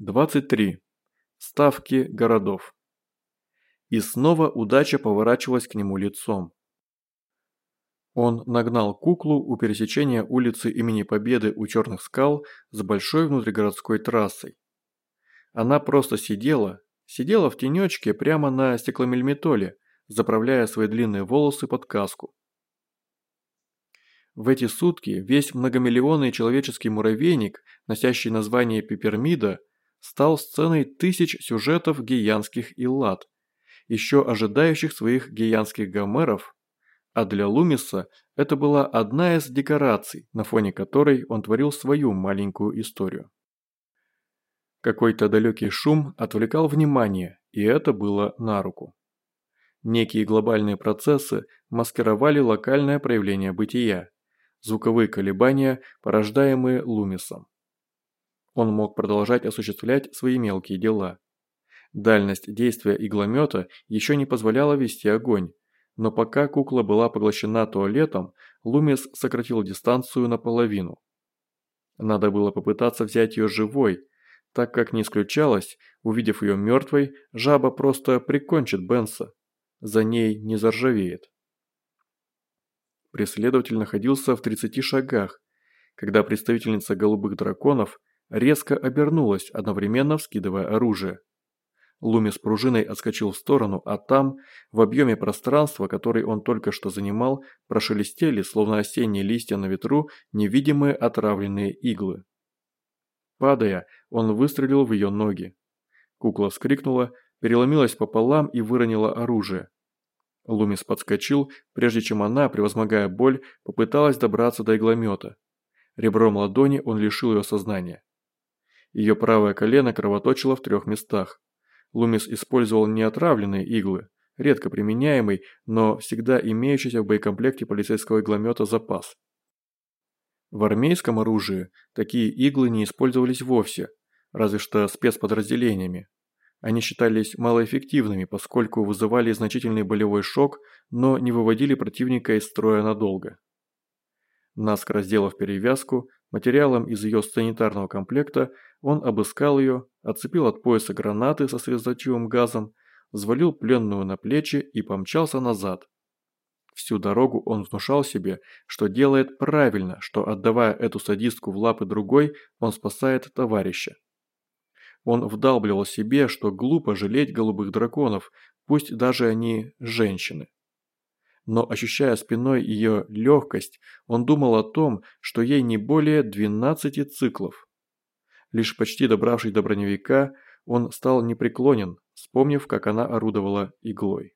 23. Ставки городов. И снова удача поворачивалась к нему лицом. Он нагнал куклу у пересечения улицы имени Победы у Черных скал с большой внутригородской трассой. Она просто сидела, сидела в тенечке прямо на стекломельметоле, заправляя свои длинные волосы под каску. В эти сутки весь многомиллионный человеческий муравейник, носящий название Пипермида, стал сценой тысяч сюжетов гиянских Иллад, еще ожидающих своих гиянских гомеров, а для Лумиса это была одна из декораций, на фоне которой он творил свою маленькую историю. Какой-то далекий шум отвлекал внимание, и это было на руку. Некие глобальные процессы маскировали локальное проявление бытия, звуковые колебания, порождаемые Лумисом он мог продолжать осуществлять свои мелкие дела. Дальность действия игломета еще не позволяла вести огонь, но пока кукла была поглощена туалетом, Лумис сократил дистанцию наполовину. Надо было попытаться взять ее живой, так как не исключалось, увидев ее мертвой, жаба просто прикончит Бенса. За ней не заржавеет. Преследователь находился в 30 шагах, когда представительница голубых драконов резко обернулась, одновременно вскидывая оружие. Луми с пружиной отскочил в сторону, а там, в объеме пространства, который он только что занимал, прошелестели, словно осенние листья на ветру, невидимые отравленные иглы. Падая, он выстрелил в ее ноги. Кукла вскрикнула, переломилась пополам и выронила оружие. Лумис подскочил, прежде чем она, превозмогая боль, попыталась добраться до игломета. Ребром ладони он лишил ее сознания. Ее правое колено кровоточило в трех местах. Лумис использовал неотравленные иглы, редко применяемый, но всегда имеющийся в боекомплекте полицейского игломета запас. В армейском оружии такие иглы не использовались вовсе, разве что спецподразделениями. Они считались малоэффективными, поскольку вызывали значительный болевой шок, но не выводили противника из строя надолго. Наскоро сделав перевязку, материалом из ее санитарного комплекта он обыскал ее, отцепил от пояса гранаты со слезоточивым газом, взвалил пленную на плечи и помчался назад. Всю дорогу он внушал себе, что делает правильно, что отдавая эту садистку в лапы другой, он спасает товарища. Он вдалбливал себе, что глупо жалеть голубых драконов, пусть даже они женщины но ощущая спиной ее легкость, он думал о том, что ей не более 12 циклов. Лишь почти добравшись до броневика, он стал непреклонен, вспомнив, как она орудовала иглой.